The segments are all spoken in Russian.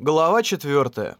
Глава 4.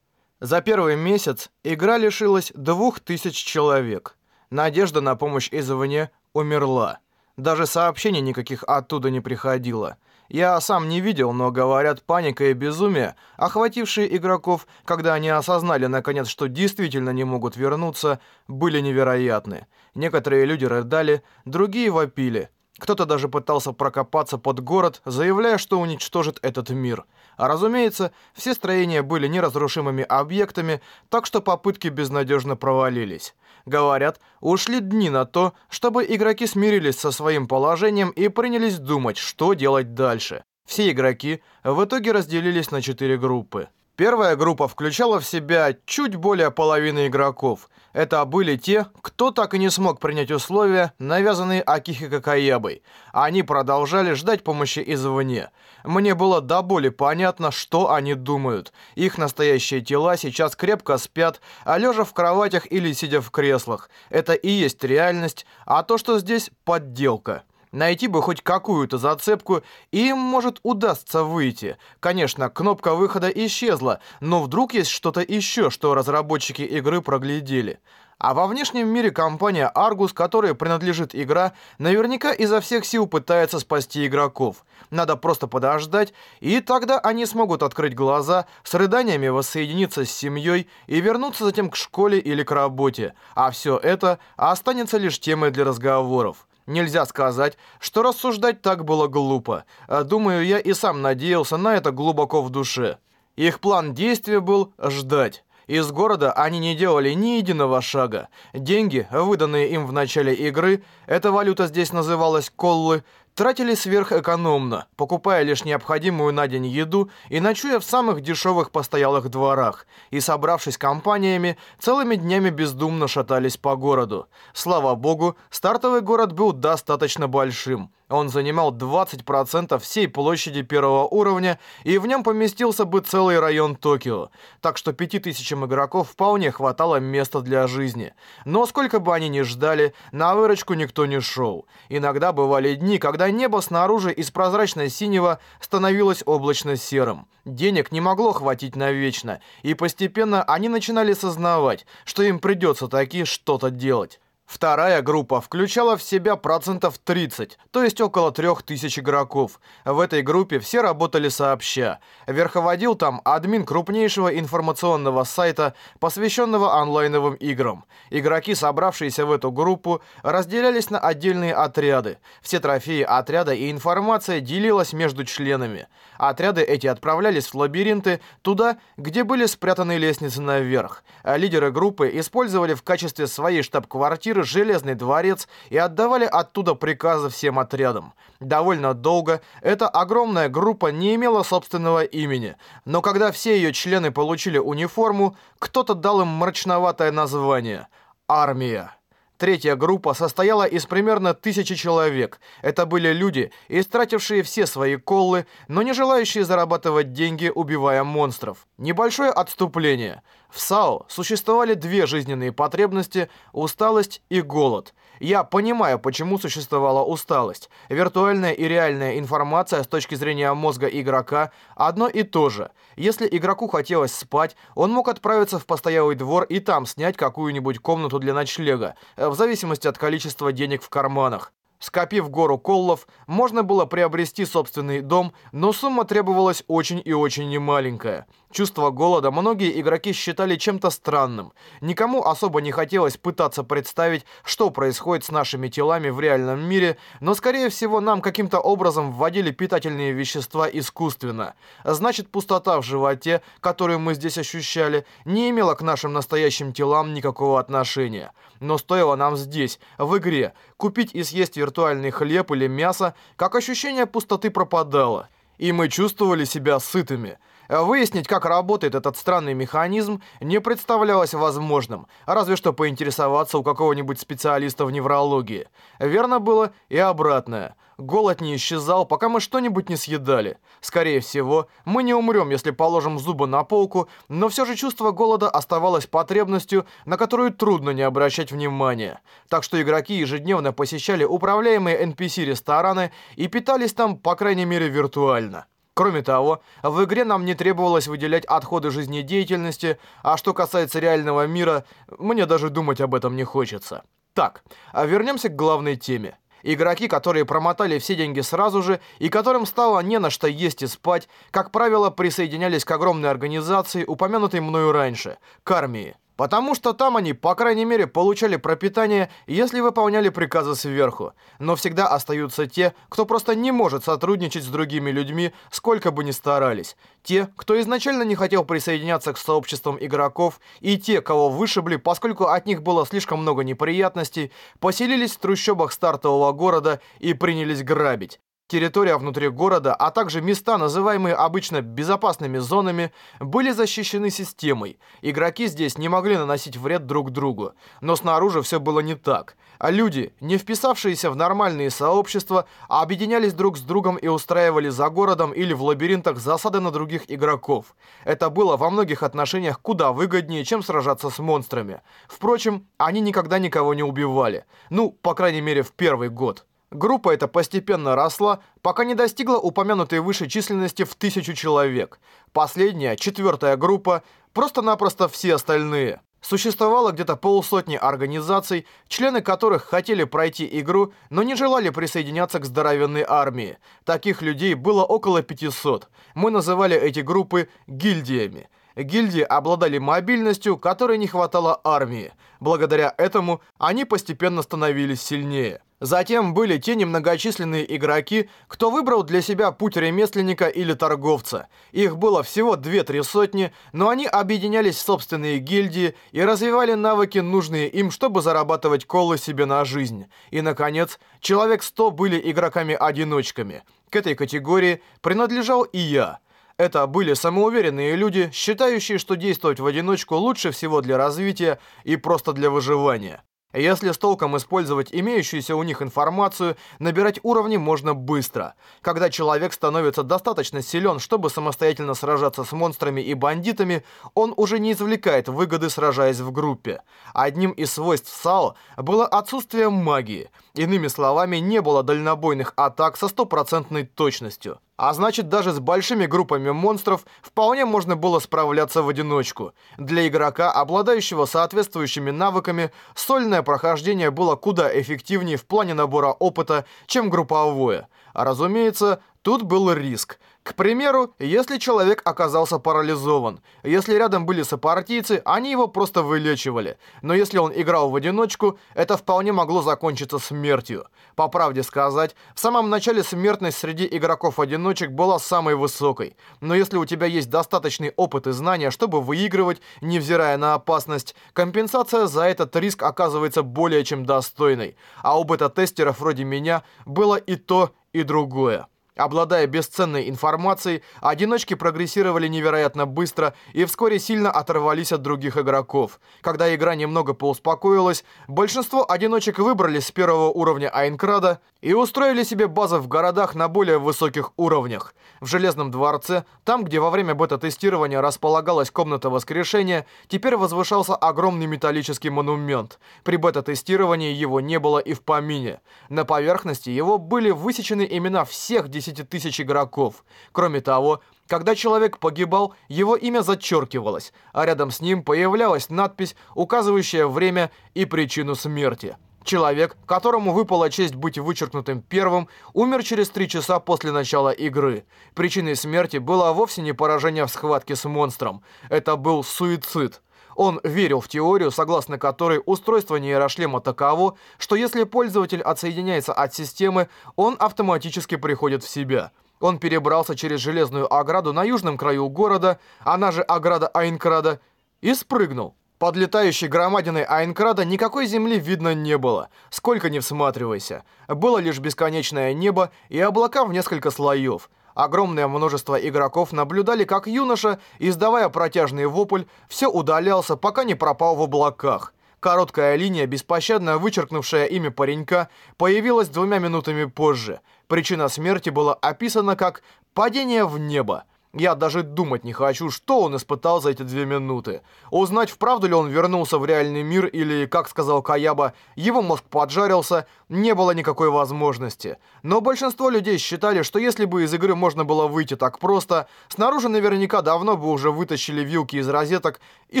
За первый месяц игра лишилась двух тысяч человек. Надежда на помощь извне умерла. Даже сообщений никаких оттуда не приходило. Я сам не видел, но говорят, паника и безумие, охватившие игроков, когда они осознали наконец, что действительно не могут вернуться, были невероятны. Некоторые люди рыдали, другие вопили. Кто-то даже пытался прокопаться под город, заявляя, что уничтожит этот мир. А разумеется, все строения были неразрушимыми объектами, так что попытки безнадежно провалились. Говорят, ушли дни на то, чтобы игроки смирились со своим положением и принялись думать, что делать дальше. Все игроки в итоге разделились на четыре группы. Первая группа включала в себя чуть более половины игроков. Это были те, кто так и не смог принять условия, навязанные Акихико Каебой. Они продолжали ждать помощи извне. Мне было до боли понятно, что они думают. Их настоящие тела сейчас крепко спят, а лежа в кроватях или сидя в креслах. Это и есть реальность, а то, что здесь подделка. Найти бы хоть какую-то зацепку, и им, может, удастся выйти. Конечно, кнопка выхода исчезла, но вдруг есть что-то еще, что разработчики игры проглядели. А во внешнем мире компания Argus, которой принадлежит игра, наверняка изо всех сил пытается спасти игроков. Надо просто подождать, и тогда они смогут открыть глаза, с рыданиями воссоединиться с семьей и вернуться затем к школе или к работе. А все это останется лишь темой для разговоров. Нельзя сказать, что рассуждать так было глупо. А, думаю, я и сам надеялся на это глубоко в душе. Их план действия был ждать. Из города они не делали ни единого шага. Деньги, выданные им в начале игры, эта валюта здесь называлась коллы, тратили сверхэкономно, покупая лишь необходимую на день еду и ночуя в самых дешевых постоялых дворах, и, собравшись компаниями, целыми днями бездумно шатались по городу. Слава богу, стартовый город был достаточно большим. Он занимал 20% всей площади первого уровня, и в нем поместился бы целый район Токио. Так что 5000 игроков вполне хватало места для жизни. Но сколько бы они ни ждали, на выручку никто не шел. Иногда бывали дни, когда небо снаружи из прозрачно-синего становилось облачно-серым. Денег не могло хватить навечно, и постепенно они начинали сознавать, что им придется таки что-то делать. Вторая группа включала в себя процентов 30, то есть около 3000 игроков. В этой группе все работали сообща. Верховодил там админ крупнейшего информационного сайта, посвященного онлайновым играм. Игроки, собравшиеся в эту группу, разделялись на отдельные отряды. Все трофеи отряда и информация делилась между членами. Отряды эти отправлялись в лабиринты, туда, где были спрятаны лестницы наверх. Лидеры группы использовали в качестве своей штаб-квартиры Железный дворец и отдавали оттуда приказы всем отрядам. Довольно долго эта огромная группа не имела собственного имени, но когда все ее члены получили униформу, кто-то дал им мрачноватое название – «Армия». Третья группа состояла из примерно тысячи человек. Это были люди, истратившие все свои коллы, но не желающие зарабатывать деньги, убивая монстров. Небольшое отступление. В САО существовали две жизненные потребности – усталость и голод. Я понимаю, почему существовала усталость. Виртуальная и реальная информация с точки зрения мозга игрока – одно и то же. Если игроку хотелось спать, он мог отправиться в постоялый двор и там снять какую-нибудь комнату для ночлега, в зависимости от количества денег в карманах. Скопив гору коллов, можно было приобрести собственный дом, но сумма требовалась очень и очень немаленькая. Чувство голода многие игроки считали чем-то странным. Никому особо не хотелось пытаться представить, что происходит с нашими телами в реальном мире, но скорее всего нам каким-то образом вводили питательные вещества искусственно. Значит, пустота в животе, которую мы здесь ощущали, не имела к нашим настоящим телам никакого отношения. Но стоило нам здесь, в игре, купить и съесть виртуальный хлеб или мясо, как ощущение пустоты пропадало. И мы чувствовали себя сытыми – Выяснить, как работает этот странный механизм, не представлялось возможным, разве что поинтересоваться у какого-нибудь специалиста в неврологии. Верно было и обратное. Голод не исчезал, пока мы что-нибудь не съедали. Скорее всего, мы не умрем, если положим зубы на полку, но все же чувство голода оставалось потребностью, на которую трудно не обращать внимания. Так что игроки ежедневно посещали управляемые NPC-рестораны и питались там, по крайней мере, виртуально. Кроме того, в игре нам не требовалось выделять отходы жизнедеятельности, а что касается реального мира, мне даже думать об этом не хочется. Так, а вернемся к главной теме. Игроки, которые промотали все деньги сразу же и которым стало не на что есть и спать, как правило, присоединялись к огромной организации, упомянутой мною раньше, к армии. Потому что там они, по крайней мере, получали пропитание, если выполняли приказы сверху. Но всегда остаются те, кто просто не может сотрудничать с другими людьми, сколько бы ни старались. Те, кто изначально не хотел присоединяться к сообществам игроков, и те, кого вышибли, поскольку от них было слишком много неприятностей, поселились в трущобах стартового города и принялись грабить. Территория внутри города, а также места, называемые обычно безопасными зонами, были защищены системой. Игроки здесь не могли наносить вред друг другу. Но снаружи все было не так. А люди, не вписавшиеся в нормальные сообщества, объединялись друг с другом и устраивали за городом или в лабиринтах засады на других игроков. Это было во многих отношениях куда выгоднее, чем сражаться с монстрами. Впрочем, они никогда никого не убивали. Ну, по крайней мере, в первый год. Группа эта постепенно росла, пока не достигла упомянутой выше численности в тысячу человек. Последняя, четвертая группа, просто-напросто все остальные. Существовало где-то полсотни организаций, члены которых хотели пройти игру, но не желали присоединяться к здоровенной армии. Таких людей было около 500. Мы называли эти группы гильдиями. Гильдии обладали мобильностью, которой не хватало армии. Благодаря этому они постепенно становились сильнее. Затем были те немногочисленные игроки, кто выбрал для себя путь ремесленника или торговца. Их было всего две-три сотни, но они объединялись в собственные гильдии и развивали навыки, нужные им, чтобы зарабатывать колы себе на жизнь. И, наконец, человек 100 были игроками-одиночками. К этой категории принадлежал и я. Это были самоуверенные люди, считающие, что действовать в одиночку лучше всего для развития и просто для выживания. Если с толком использовать имеющуюся у них информацию, набирать уровни можно быстро. Когда человек становится достаточно силен, чтобы самостоятельно сражаться с монстрами и бандитами, он уже не извлекает выгоды, сражаясь в группе. Одним из свойств САО было отсутствие магии. Иными словами, не было дальнобойных атак со стопроцентной точностью. А значит, даже с большими группами монстров вполне можно было справляться в одиночку. Для игрока, обладающего соответствующими навыками, сольное прохождение было куда эффективнее в плане набора опыта, чем групповое. А разумеется, тут был риск – к примеру, если человек оказался парализован. Если рядом были сопартийцы, они его просто вылечивали. Но если он играл в одиночку, это вполне могло закончиться смертью. По правде сказать, в самом начале смертность среди игроков-одиночек была самой высокой. Но если у тебя есть достаточный опыт и знания, чтобы выигрывать, невзирая на опасность, компенсация за этот риск оказывается более чем достойной. А у бета-тестеров вроде меня было и то, и другое. Обладая бесценной информацией, одиночки прогрессировали невероятно быстро и вскоре сильно оторвались от других игроков. Когда игра немного поуспокоилась, большинство одиночек выбрались с первого уровня Айнкрада и устроили себе базы в городах на более высоких уровнях. В Железном дворце, там, где во время бета-тестирования располагалась комната воскрешения, теперь возвышался огромный металлический монумент. При бета-тестировании его не было и в помине. На поверхности его были высечены имена всех 10 10 тысяч игроков. Кроме того, когда человек погибал, его имя зачеркивалось, а рядом с ним появлялась надпись, указывающая время и причину смерти. Человек, которому выпала честь быть вычеркнутым первым, умер через три часа после начала игры. Причиной смерти было вовсе не поражение в схватке с монстром. Это был суицид. Он верил в теорию, согласно которой устройство нейрошлема таково, что если пользователь отсоединяется от системы, он автоматически приходит в себя. Он перебрался через железную ограду на южном краю города, она же ограда Айнкрада, и спрыгнул. Под летающей громадиной Айнкрада никакой земли видно не было, сколько ни всматривайся. Было лишь бесконечное небо и облака в несколько слоев – Огромное множество игроков наблюдали, как юноша, издавая протяжный вопль, все удалялся, пока не пропал в облаках. Короткая линия, беспощадно вычеркнувшая имя паренька, появилась двумя минутами позже. Причина смерти была описана как «падение в небо». Я даже думать не хочу, что он испытал за эти две минуты. Узнать, вправду ли он вернулся в реальный мир или, как сказал Каяба, его мозг поджарился, не было никакой возможности. Но большинство людей считали, что если бы из игры можно было выйти так просто, снаружи наверняка давно бы уже вытащили вилки из розеток и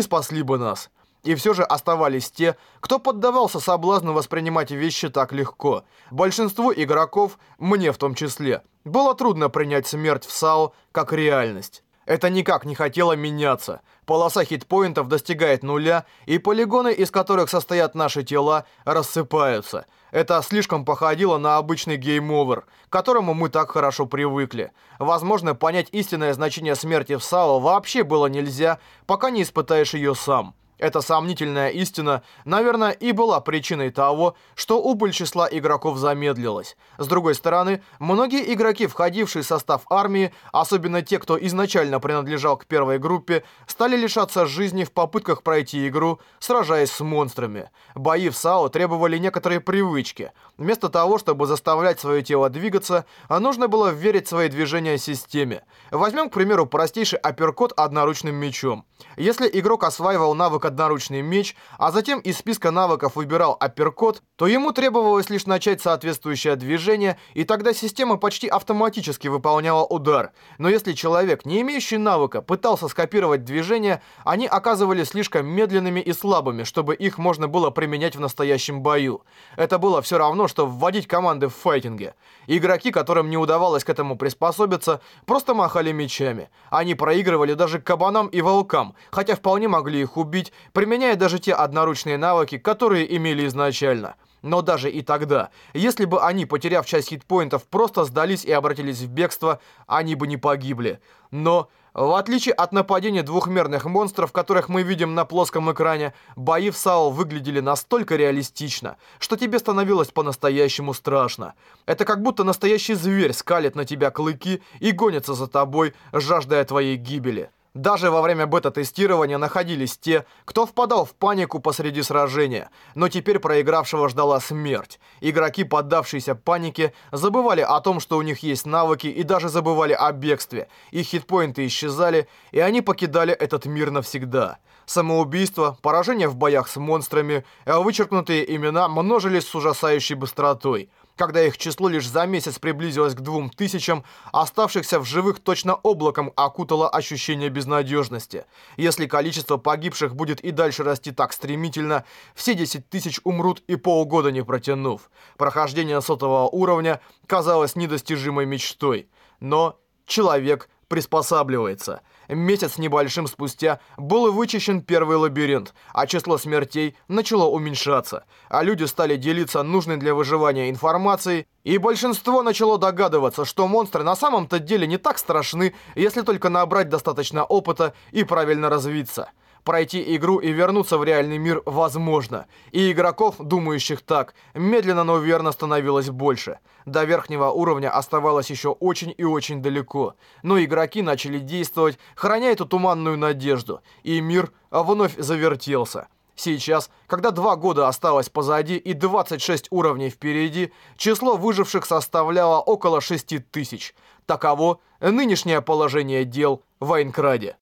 спасли бы нас. И все же оставались те, кто поддавался соблазну воспринимать вещи так легко. Большинству игроков, мне в том числе, было трудно принять смерть в САО как реальность. Это никак не хотело меняться. Полоса хитпоинтов достигает нуля, и полигоны, из которых состоят наши тела, рассыпаются. Это слишком походило на обычный game over, к которому мы так хорошо привыкли. Возможно, понять истинное значение смерти в САО вообще было нельзя, пока не испытаешь ее сам. Эта сомнительная истина, наверное, и была причиной того, что убыль числа игроков замедлилась. С другой стороны, многие игроки, входившие в состав армии, особенно те, кто изначально принадлежал к первой группе, стали лишаться жизни в попытках пройти игру, сражаясь с монстрами. Бои в САО требовали некоторые привычки. Вместо того, чтобы заставлять свое тело двигаться, нужно было верить свои движения системе. Возьмем, к примеру, простейший апперкот одноручным мечом. Если игрок осваивал навык одноручный меч, а затем из списка навыков выбирал апперкот, то ему требовалось лишь начать соответствующее движение, и тогда система почти автоматически выполняла удар. Но если человек, не имеющий навыка, пытался скопировать движения, они оказывались слишком медленными и слабыми, чтобы их можно было применять в настоящем бою. Это было все равно, что вводить команды в файтинге. Игроки, которым не удавалось к этому приспособиться, просто махали мечами. Они проигрывали даже кабанам и волкам, хотя вполне могли их убить, применяя даже те одноручные навыки, которые имели изначально. Но даже и тогда, если бы они, потеряв часть хитпоинтов, просто сдались и обратились в бегство, они бы не погибли. Но, в отличие от нападения двухмерных монстров, которых мы видим на плоском экране, бои в САО выглядели настолько реалистично, что тебе становилось по-настоящему страшно. Это как будто настоящий зверь скалит на тебя клыки и гонится за тобой, жаждая твоей гибели. Даже во время бета-тестирования находились те, кто впадал в панику посреди сражения, но теперь проигравшего ждала смерть. Игроки, поддавшиеся панике, забывали о том, что у них есть навыки и даже забывали о бегстве. Их хитпоинты исчезали, и они покидали этот мир навсегда. Самоубийство, поражение в боях с монстрами, а вычеркнутые имена множились с ужасающей быстротой – когда их число лишь за месяц приблизилось к двум тысячам, оставшихся в живых точно облаком окутало ощущение безнадежности. Если количество погибших будет и дальше расти так стремительно, все 10 тысяч умрут и полгода не протянув. Прохождение сотого уровня казалось недостижимой мечтой. Но человек приспосабливается – Месяц небольшим спустя был вычищен первый лабиринт, а число смертей начало уменьшаться, а люди стали делиться нужной для выживания информацией, и большинство начало догадываться, что монстры на самом-то деле не так страшны, если только набрать достаточно опыта и правильно развиться. Пройти игру и вернуться в реальный мир возможно. И игроков, думающих так, медленно, но уверенно становилось больше. До верхнего уровня оставалось еще очень и очень далеко. Но игроки начали действовать, храня эту туманную надежду. И мир вновь завертелся. Сейчас, когда два года осталось позади и 26 уровней впереди, число выживших составляло около 6 тысяч. Таково нынешнее положение дел в Айнкраде.